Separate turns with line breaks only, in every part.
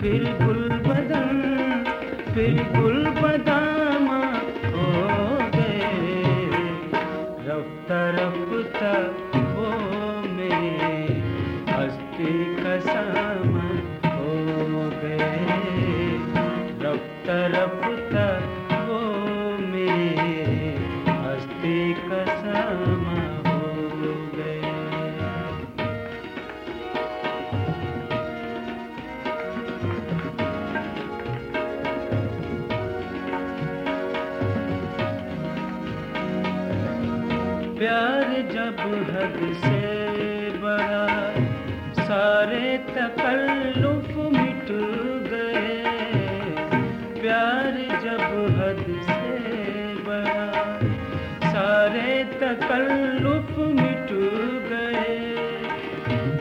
پھر گل بدن پھر گل بدن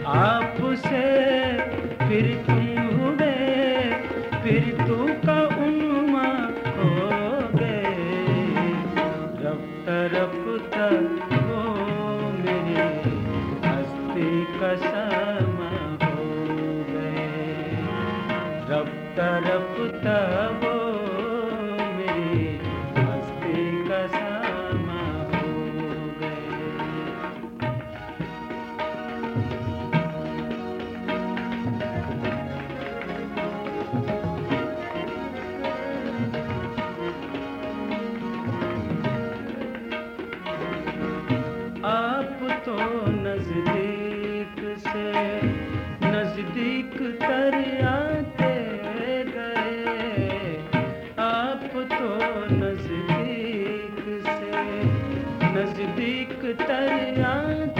آپ سے پھر تم ہوئے پھر تو کا آیا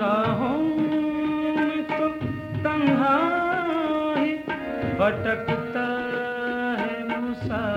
ہوں تو تنہا ہی بھٹکتا ہے مسافر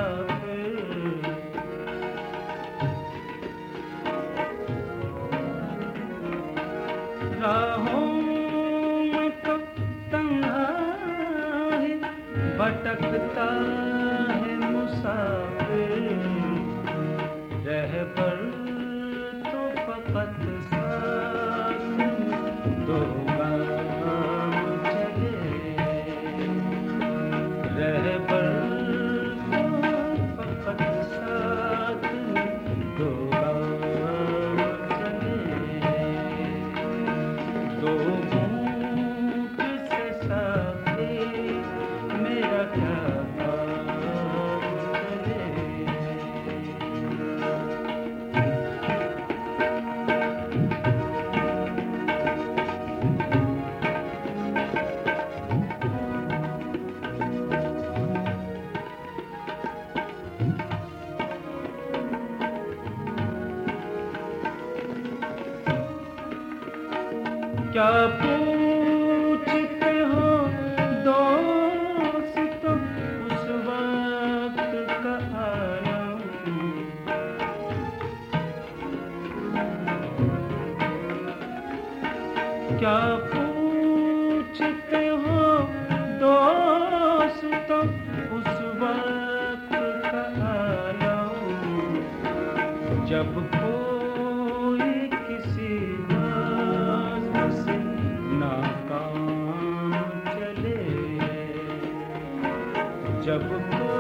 جب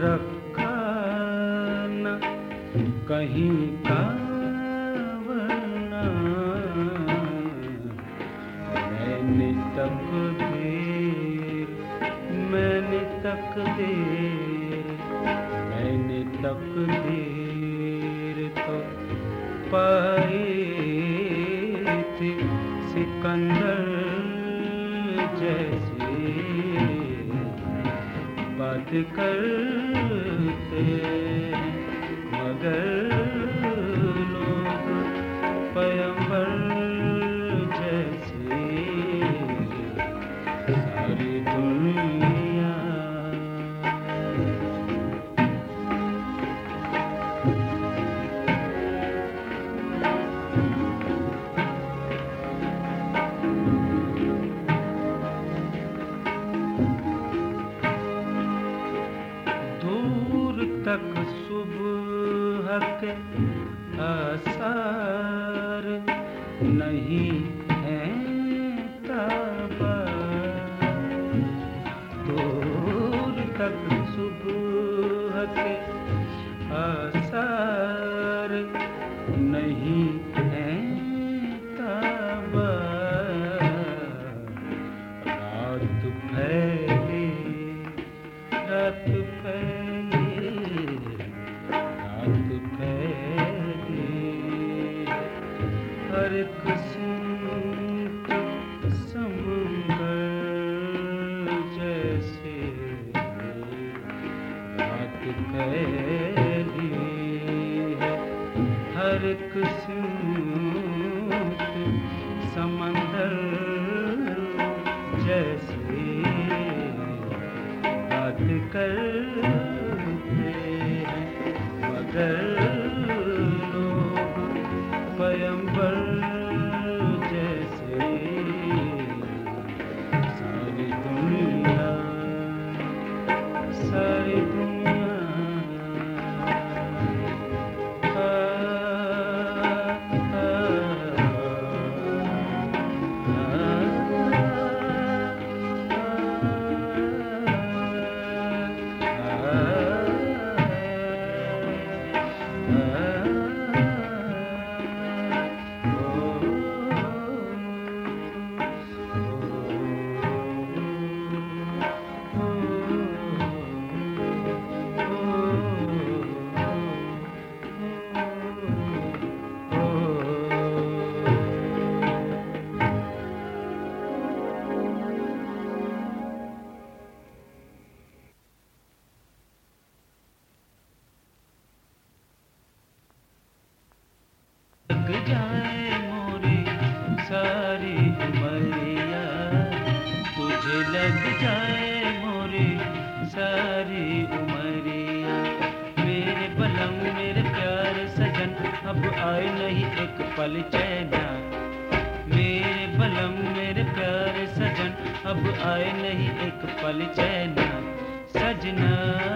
رکھنا کہیں تک دیر میں تک تک دیر تو سکندر جے بات کرتے مگر کے اثر نہیں ہے تب۔ دور تک صبح کے اثر نہیں پیمبر لگ جائے موری ساری عمریا تجھے لگ جائے موری ساری عمریا میرے پلنگ، میرے پیار سجن، اب آئے نہیں ایک پل چینا۔ میرے پلنگ، میرے پیار سجن، اب آئے نہیں ایک پل چینا۔ سجنا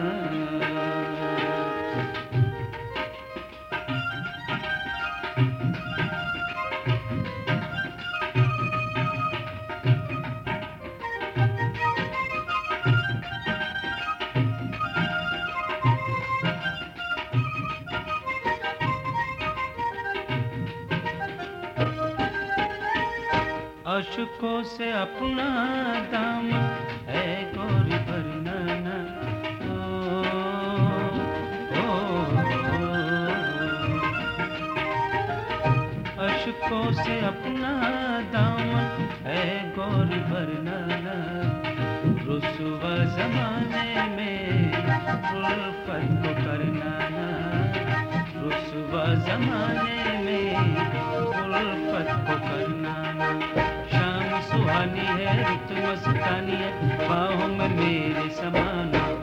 کو سے اپنا دام اے گوری بھرنا اشکوں سے اپنا دم۔ اے گوری بھرنا رسوا زمانے میں پر کو کرنا رسوا زمانے میں الفت کو کرنا مستانی ہے تو مستانی ہے باہوں میں میرے سمانا۔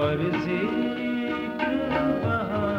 پر ذکر بہا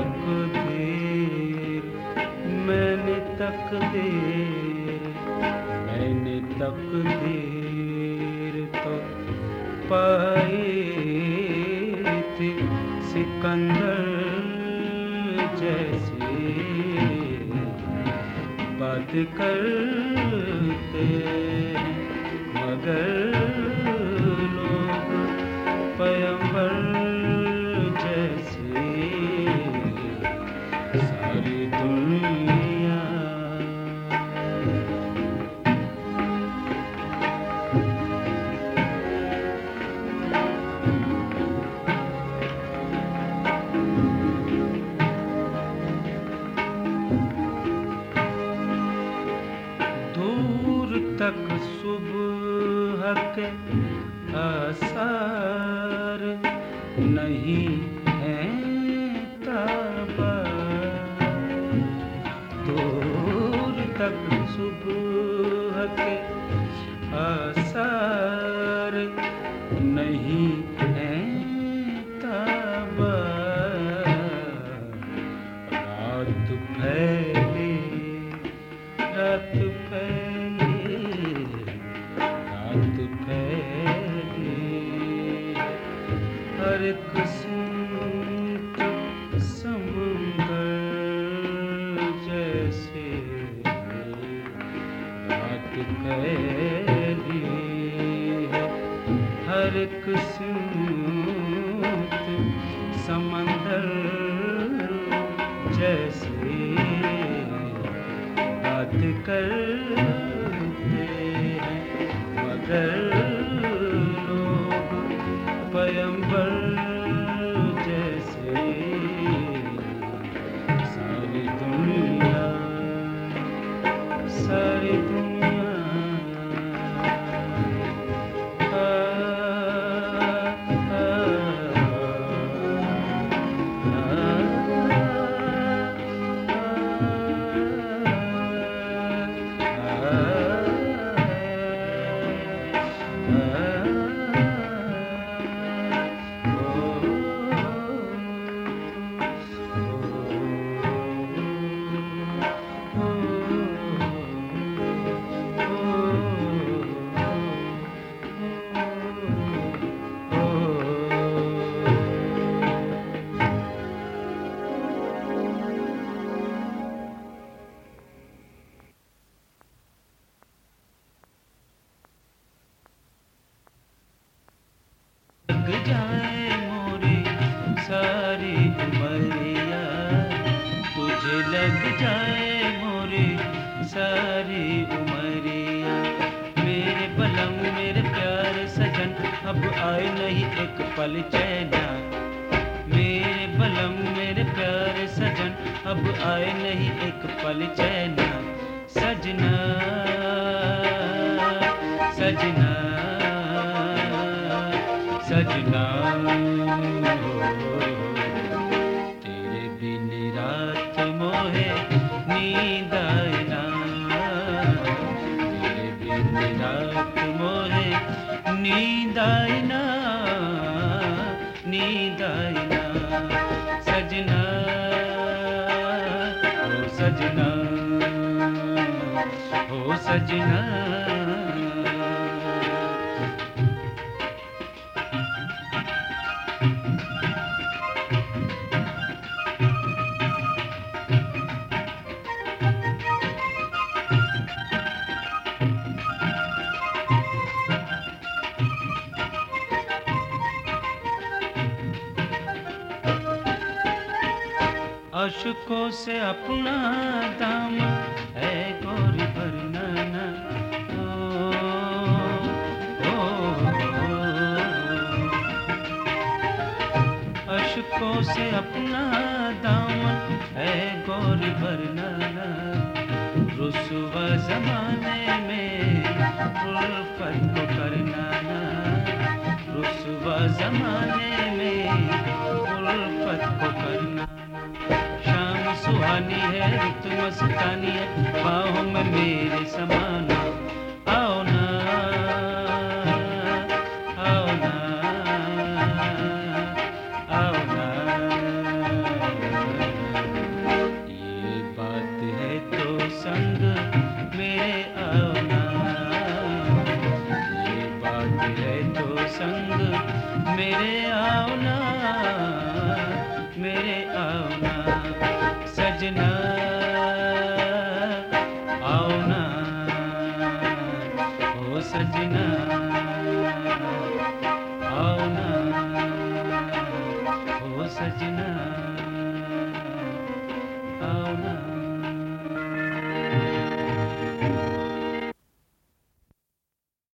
تقدیر، میں نے تقدیر، میں نے تقدیر تو پائی تھی، سکندر جیسی۔ بات کرتے مگر تک صبح کے اثر نہیں ہیں تب دور تک صبح کے اثر بات کرتے ہیں مگر جائے موری ساری عمریا تجھے لگ جائے موری ساری عمریا میرے بلم میرے پیار سجن، اب آئے نہیں ایک پل چینا میرے بلم میرے پیار سجن، اب آئے نہیں ایک پل چینا سجنا سجنا ہو سجنا۔ اشکوں سے اپنا دام ہے گوری بھرنا نا او, او, اشکوں سے اپنا دام ہے گوری بھرنا نا رسوا زمانے میں الفت کو کرنا نا۔ رسوا زمانے شام ہے تو مستانی ہے باہوں میں میرے سمانا